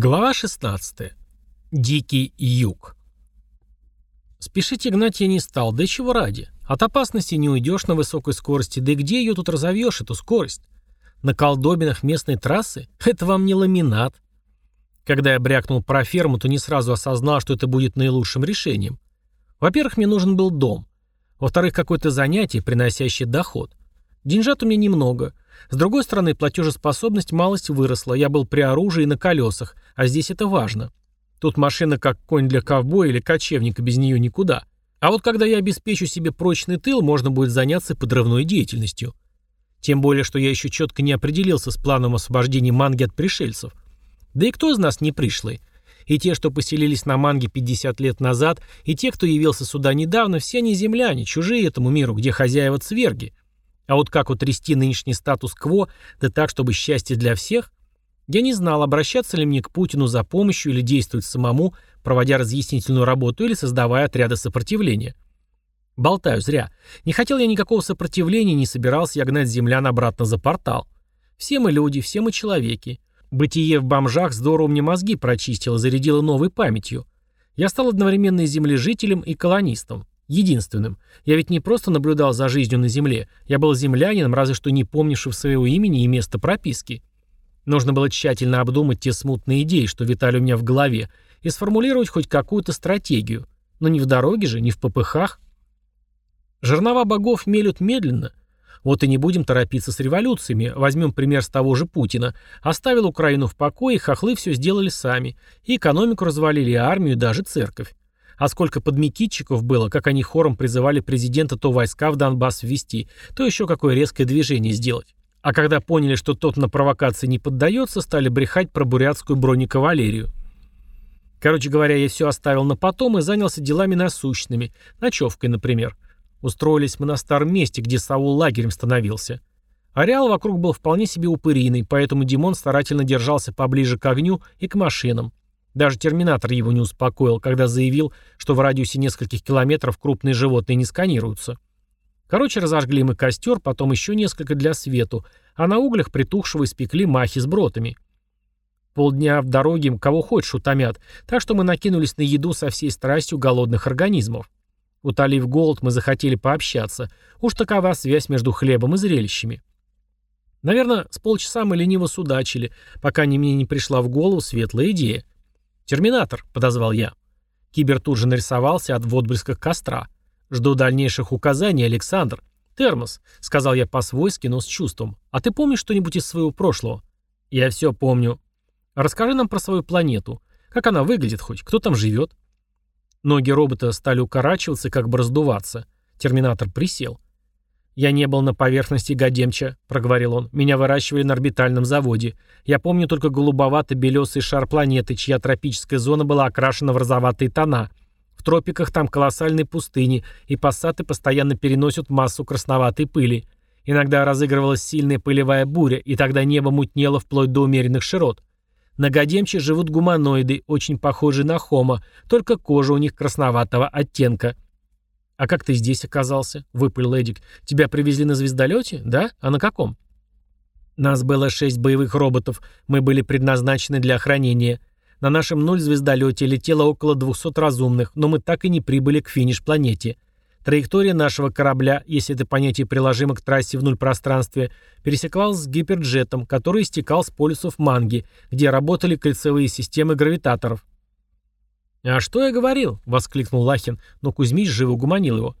Глава 16. Дикий юг. Спешить гнать я не стал, да чего ради. От опасности не уйдешь на высокой скорости, да и где ее тут разовьешь, эту скорость? На колдобинах местной трассы? Это вам не ламинат. Когда я брякнул про ферму, то не сразу осознал, что это будет наилучшим решением. Во-первых, мне нужен был дом. Во-вторых, какое-то занятие, приносящее доход. Деньжат у меня немного. С другой стороны, платежеспособность малость выросла, я был при оружии и на колесах, а здесь это важно. Тут машина как конь для ковбоя или кочевника, без нее никуда. А вот когда я обеспечу себе прочный тыл, можно будет заняться подрывной деятельностью. Тем более, что я еще четко не определился с планом освобождения манги от пришельцев. Да и кто из нас не пришлый? И те, что поселились на манге 50 лет назад, и те, кто явился сюда недавно, все они земляне, чужие этому миру, где хозяева цверги. А вот как утрясти нынешний статус-кво, да так, чтобы счастье для всех? Я не знал, обращаться ли мне к Путину за помощью или действовать самому, проводя разъяснительную работу или создавая отряды сопротивления. Болтаю зря. Не хотел я никакого сопротивления, не собирался я гнать землян обратно за портал. Все мы люди, все мы человеки. Бытие в бомжах здорово мне мозги прочистило, зарядило новой памятью. Я стал одновременно и землежителем, и колонистом. Единственным. Я ведь не просто наблюдал за жизнью на Земле. Я был землянином, разве что не помнившим своего имени и места прописки. Нужно было тщательно обдумать те смутные идеи, что витали у меня в голове, и сформулировать хоть какую-то стратегию. Но не в дороге же, не в попыхах. Жернова богов мелют медленно. Вот и не будем торопиться с революциями. Возьмем пример с того же Путина. Оставил Украину в покое, хохлы все сделали сами. И экономику развалили, и армию, и даже церковь. А сколько подмекитчиков было, как они хором призывали президента то войска в Донбасс ввести, то еще какое резкое движение сделать. А когда поняли, что тот на провокации не поддается, стали брехать про бурятскую бронекавалерию. Короче говоря, я все оставил на потом и занялся делами насущными, ночевкой, например. Устроились мы на старом месте, где Саул лагерем становился. Ареал вокруг был вполне себе упыриный, поэтому Димон старательно держался поближе к огню и к машинам. Даже терминатор его не успокоил, когда заявил, что в радиусе нескольких километров крупные животные не сканируются. Короче, разожгли мы костер, потом еще несколько для свету, а на углях притухшего испекли махи с бротами. Полдня в дороге кого хочешь утомят, так что мы накинулись на еду со всей страстью голодных организмов. Утолив голод, мы захотели пообщаться. Уж такова связь между хлебом и зрелищами. Наверное, с полчаса мы лениво судачили, пока мне не пришла в голову светлая идея. «Терминатор», — подозвал я. Кибер тут же нарисовался от в отблесках костра. «Жду дальнейших указаний, Александр». «Термос», — сказал я по-свойски, но с чувством. «А ты помнишь что-нибудь из своего прошлого?» «Я все помню». «Расскажи нам про свою планету. Как она выглядит хоть? Кто там живет?» Ноги робота стали укорачиваться, как бы раздуваться. Терминатор присел. «Я не был на поверхности Гадемча», — проговорил он. «Меня выращивали на орбитальном заводе. Я помню только голубовато-белесый шар планеты, чья тропическая зона была окрашена в розоватые тона. В тропиках там колоссальные пустыни, и пассаты постоянно переносят массу красноватой пыли. Иногда разыгрывалась сильная пылевая буря, и тогда небо мутнело вплоть до умеренных широт. На Гадемче живут гуманоиды, очень похожие на хомо, только кожа у них красноватого оттенка». «А как ты здесь оказался?» — выпалил Эдик. «Тебя привезли на звездолете? Да? А на каком?» «Нас было шесть боевых роботов. Мы были предназначены для охранения. На нашем нуль-звездолете летело около 200 разумных, но мы так и не прибыли к финиш-планете. Траектория нашего корабля, если это понятие приложимо к трассе в нуль-пространстве, пересеклась с гиперджетом, который истекал с полюсов Манги, где работали кольцевые системы гравитаторов. «А что я говорил?» — воскликнул Лахин, но Кузьмич живо угуманил его.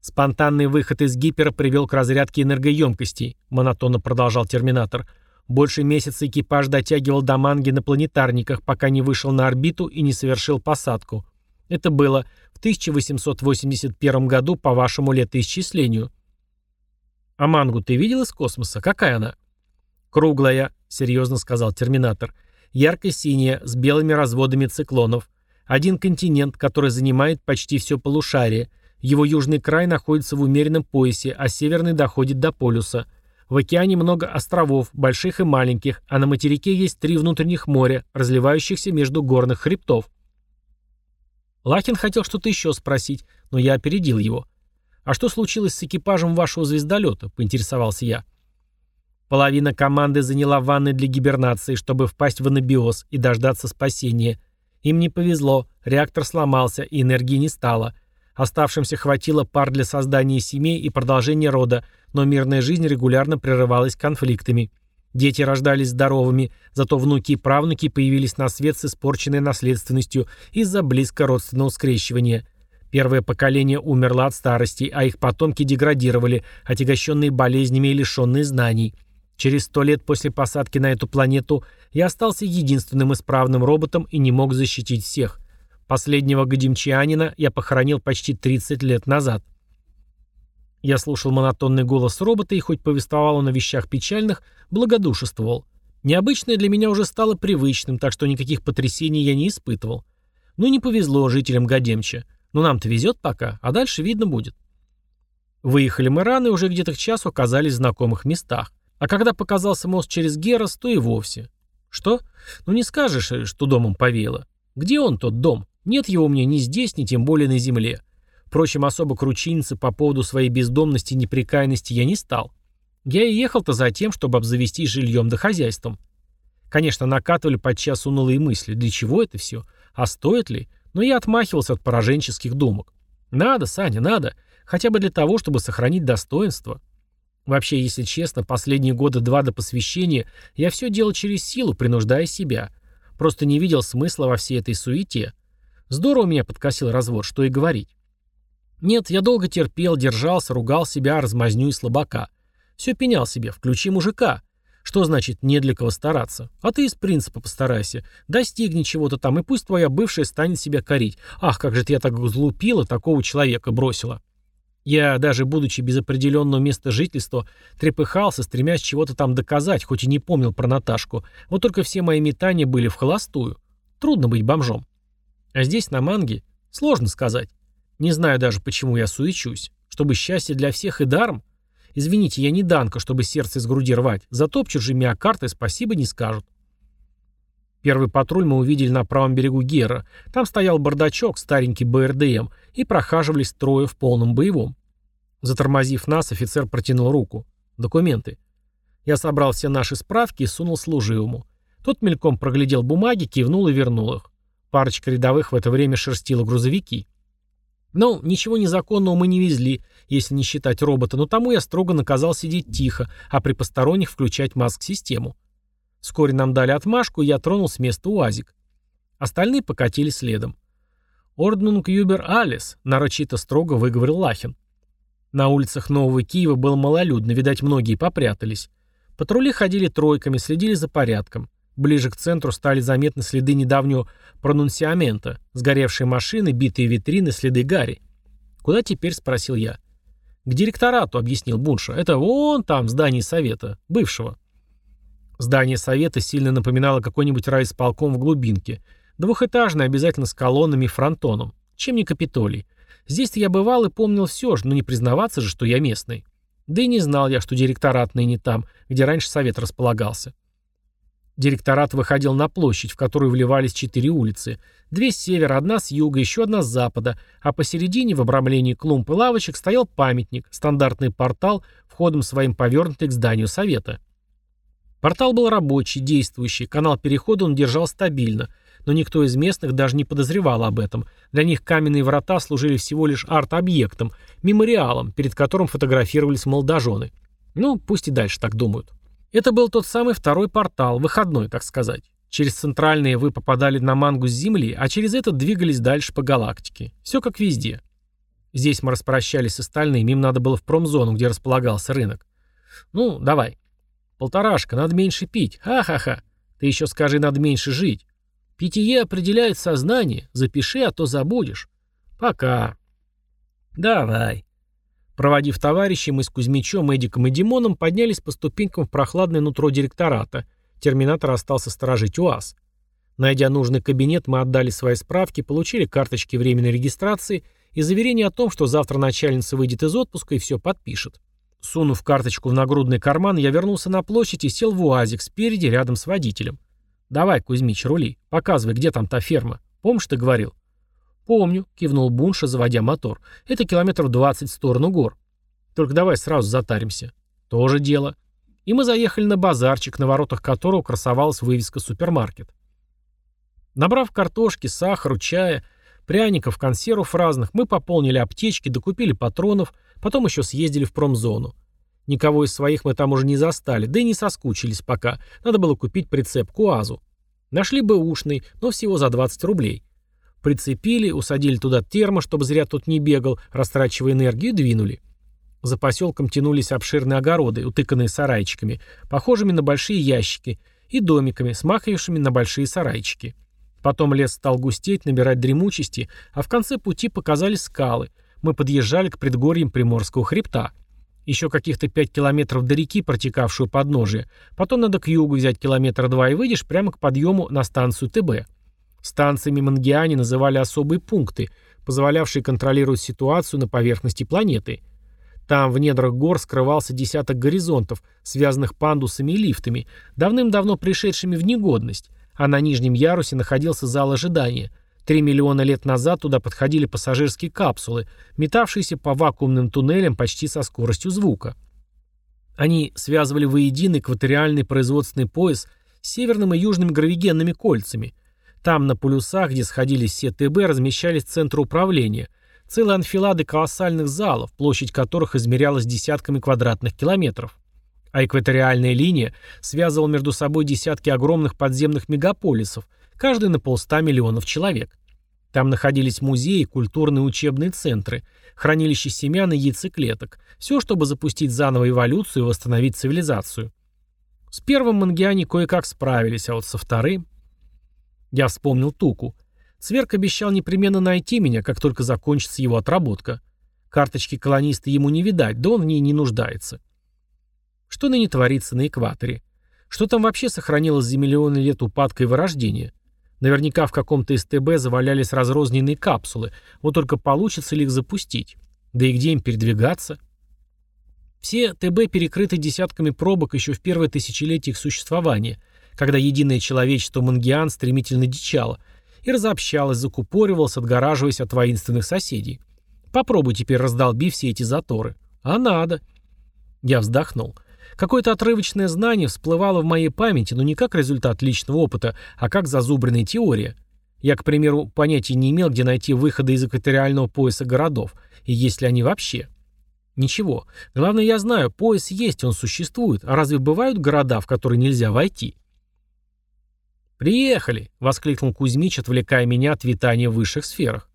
«Спонтанный выход из гипера привел к разрядке энергоемкостей», — монотонно продолжал Терминатор. «Больше месяца экипаж дотягивал до манги на планетарниках, пока не вышел на орбиту и не совершил посадку. Это было в 1881 году по вашему летоисчислению». «А мангу ты видел из космоса? Какая она?» «Круглая», — серьезно сказал Терминатор. «Ярко-синяя, с белыми разводами циклонов. Один континент, который занимает почти все полушарие. Его южный край находится в умеренном поясе, а северный доходит до полюса. В океане много островов, больших и маленьких, а на материке есть три внутренних моря, разливающихся между горных хребтов. Лахин хотел что-то еще спросить, но я опередил его. «А что случилось с экипажем вашего звездолета?» – поинтересовался я. Половина команды заняла ванны для гибернации, чтобы впасть в анабиоз и дождаться спасения. Им не повезло, реактор сломался и энергии не стало. Оставшимся хватило пар для создания семей и продолжения рода, но мирная жизнь регулярно прерывалась конфликтами. Дети рождались здоровыми, зато внуки и правнуки появились на свет с испорченной наследственностью из-за близко родственного скрещивания. Первое поколение умерло от старости, а их потомки деградировали, отягощенные болезнями и лишенные знаний – Через сто лет после посадки на эту планету я остался единственным исправным роботом и не мог защитить всех. Последнего гадимчанина я похоронил почти 30 лет назад. Я слушал монотонный голос робота и хоть повествовал он о вещах печальных, благодушествовал. Необычное для меня уже стало привычным, так что никаких потрясений я не испытывал. Ну не повезло жителям Гадемча. Но нам-то везет пока, а дальше видно будет. Выехали мы рано и уже где-то к часу оказались в знакомых местах. А когда показался мост через Герос, то и вовсе. Что? Ну не скажешь, э, что домом повеяло. Где он, тот дом? Нет его меня ни здесь, ни тем более на земле. Впрочем, особо кручиниться по поводу своей бездомности и неприкаянности я не стал. Я и ехал-то за тем, чтобы обзавестись жильем да хозяйством. Конечно, накатывали подчас унылые мысли. Для чего это все? А стоит ли? Но я отмахивался от пораженческих думок. Надо, Саня, надо. Хотя бы для того, чтобы сохранить достоинство. Вообще, если честно, последние года два до посвящения я все делал через силу, принуждая себя. Просто не видел смысла во всей этой суете. Здорово меня подкосил развод, что и говорить. Нет, я долго терпел, держался, ругал себя, размазню и слабака. Все пенял себе, включи мужика. Что значит не для кого стараться? А ты из принципа постарайся. Достигни чего-то там, и пусть твоя бывшая станет себя корить. Ах, как же ты я так злупила, такого человека бросила. Я, даже будучи без определенного места жительства, трепыхался, стремясь чего-то там доказать, хоть и не помнил про Наташку. Вот только все мои метания были в холостую. Трудно быть бомжом. А здесь, на манге, сложно сказать. Не знаю даже, почему я суечусь. Чтобы счастье для всех и даром? Извините, я не Данка, чтобы сердце из груди рвать. Затопчут же миокарты, спасибо не скажут. Первый патруль мы увидели на правом берегу Гера. Там стоял бардачок, старенький БРДМ, и прохаживались трое в полном боевом. Затормозив нас, офицер протянул руку. «Документы». Я собрал все наши справки и сунул служивому. Тот мельком проглядел бумаги, кивнул и вернул их. Парочка рядовых в это время шерстила грузовики. Ну, ничего незаконного мы не везли, если не считать робота, но тому я строго наказал сидеть тихо, а при посторонних включать маск-систему. Вскоре нам дали отмашку, и я тронул с места УАЗик. Остальные покатили следом. «Орднунг Юбер Алис», — нарочито строго выговорил Лахин. На улицах Нового Киева было малолюдно, видать, многие попрятались. Патрули ходили тройками, следили за порядком. Ближе к центру стали заметны следы недавнего пронунсиамента, сгоревшие машины, битые витрины, следы гари. «Куда теперь?» — спросил я. «К директорату», — объяснил Бунша. «Это вон там, здание совета, бывшего». Здание совета сильно напоминало какой-нибудь райисполком в глубинке. Двухэтажный, обязательно с колоннами и фронтоном. Чем не Капитолий. Здесь-то я бывал и помнил все же, но не признаваться же, что я местный. Да и не знал я, что директорат ныне там, где раньше совет располагался. Директорат выходил на площадь, в которую вливались четыре улицы. Две с севера, одна с юга, еще одна с запада, а посередине, в обрамлении клумб и лавочек, стоял памятник, стандартный портал, входом своим повернутый к зданию совета. Портал был рабочий, действующий, канал перехода он держал стабильно, но никто из местных даже не подозревал об этом. Для них каменные врата служили всего лишь арт-объектом, мемориалом, перед которым фотографировались молодожены. Ну, пусть и дальше так думают. Это был тот самый второй портал, выходной, так сказать. Через центральные вы попадали на мангу с Земли, а через этот двигались дальше по галактике. Все как везде. Здесь мы распрощались с остальными, им надо было в промзону, где располагался рынок. Ну, давай. Полторашка, надо меньше пить. Ха-ха-ха. Ты еще скажи, надо меньше жить. Питье определяет сознание. Запиши, а то забудешь. Пока. Давай. Проводив товарищей, мы с Кузьмичом, Эдиком и Димоном поднялись по ступенькам в прохладное нутро директората. Терминатор остался сторожить УАЗ. Найдя нужный кабинет, мы отдали свои справки, получили карточки временной регистрации и заверение о том, что завтра начальница выйдет из отпуска и все подпишет. Сунув карточку в нагрудный карман, я вернулся на площадь и сел в УАЗик спереди рядом с водителем. «Давай, Кузьмич, рули. Показывай, где там та ферма. Помнишь, ты говорил?» «Помню», — кивнул Бунша, заводя мотор. «Это километров двадцать в сторону гор. Только давай сразу затаримся». «Тоже дело». И мы заехали на базарчик, на воротах которого красовалась вывеска «Супермаркет». Набрав картошки, сахару, чая, пряников, консервов разных, мы пополнили аптечки, докупили патронов, потом еще съездили в промзону. Никого из своих мы там уже не застали, да и не соскучились пока. Надо было купить прицеп к УАЗу. Нашли бы ушный, но всего за 20 рублей. Прицепили, усадили туда термо, чтобы зря тут не бегал, растрачивая энергию, двинули. За поселком тянулись обширные огороды, утыканные сарайчиками, похожими на большие ящики, и домиками, смахивавшими на большие сарайчики. Потом лес стал густеть, набирать дремучести, а в конце пути показались скалы. Мы подъезжали к предгорьям Приморского хребта. Еще каких-то пять километров до реки, протекавшую подножие. Потом надо к югу взять километра два и выйдешь прямо к подъему на станцию ТБ. Станциями Мангиане называли особые пункты, позволявшие контролировать ситуацию на поверхности планеты. Там в недрах гор скрывался десяток горизонтов, связанных пандусами и лифтами, давным-давно пришедшими в негодность, а на нижнем ярусе находился зал ожидания. Три миллиона лет назад туда подходили пассажирские капсулы, метавшиеся по вакуумным туннелям почти со скоростью звука. Они связывали воедино экваториальный производственный пояс с северным и южным гравигенными кольцами – там, на полюсах, где сходились все ТБ, размещались центры управления, целые анфилады колоссальных залов, площадь которых измерялась десятками квадратных километров. А экваториальная линия связывала между собой десятки огромных подземных мегаполисов, каждый на полста миллионов человек. Там находились музеи, культурные учебные центры, хранилища семян и яйцеклеток, все, чтобы запустить заново эволюцию и восстановить цивилизацию. С первым мангиане кое-как справились, а вот со вторым... Я вспомнил Туку. Сверк обещал непременно найти меня, как только закончится его отработка. Карточки колониста ему не видать, да он в ней не нуждается. Что ныне творится на экваторе? Что там вообще сохранилось за миллионы лет упадка и вырождения? Наверняка в каком-то СТБ завалялись разрозненные капсулы, вот только получится ли их запустить? Да и где им передвигаться? Все ТБ перекрыты десятками пробок еще в первое тысячелетие их существования, когда единое человечество Мангиан стремительно дичало и разобщалось, закупоривалось, отгораживаясь от воинственных соседей. Попробуй теперь раздолби все эти заторы. А надо. Я вздохнул. Какое-то отрывочное знание всплывало в моей памяти, но не как результат личного опыта, а как зазубренная теория. Я, к примеру, понятия не имел, где найти выходы из экваториального пояса городов, и есть ли они вообще. Ничего. Главное, я знаю, пояс есть, он существует. А разве бывают города, в которые нельзя войти? «Приехали!» — воскликнул Кузьмич, отвлекая меня от витания в высших сферах.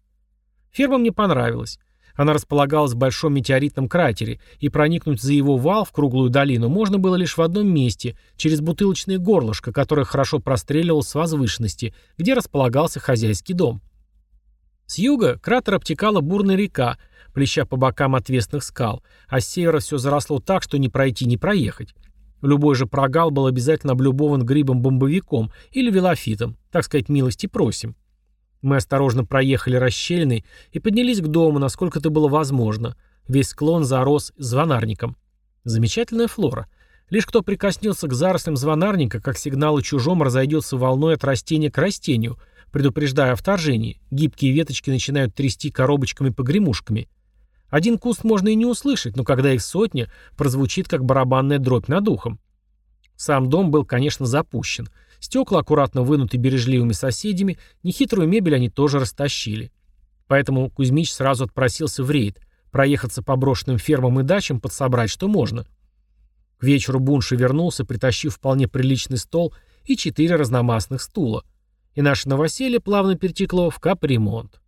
Ферма мне понравилась. Она располагалась в большом метеоритном кратере, и проникнуть за его вал в круглую долину можно было лишь в одном месте, через бутылочное горлышко, которое хорошо простреливалось с возвышенности, где располагался хозяйский дом. С юга кратер обтекала бурная река, плеща по бокам отвесных скал, а с севера все заросло так, что не пройти, не проехать. Любой же прогал был обязательно облюбован грибом-бомбовиком или велофитом, так сказать, милости просим. Мы осторожно проехали расщелиной и поднялись к дому, насколько это было возможно. Весь склон зарос звонарником. Замечательная флора. Лишь кто прикоснется к зарослям звонарника, как сигналы чужом разойдется волной от растения к растению, предупреждая о вторжении. Гибкие веточки начинают трясти коробочками-погремушками. Один куст можно и не услышать, но когда их сотня, прозвучит как барабанная дробь над ухом. Сам дом был, конечно, запущен. Стекла аккуратно вынуты бережливыми соседями, нехитрую мебель они тоже растащили. Поэтому Кузьмич сразу отпросился в рейд, проехаться по брошенным фермам и дачам, подсобрать, что можно. К вечеру Бунши вернулся, притащив вполне приличный стол и четыре разномастных стула. И наше новоселье плавно перетекло в капремонт.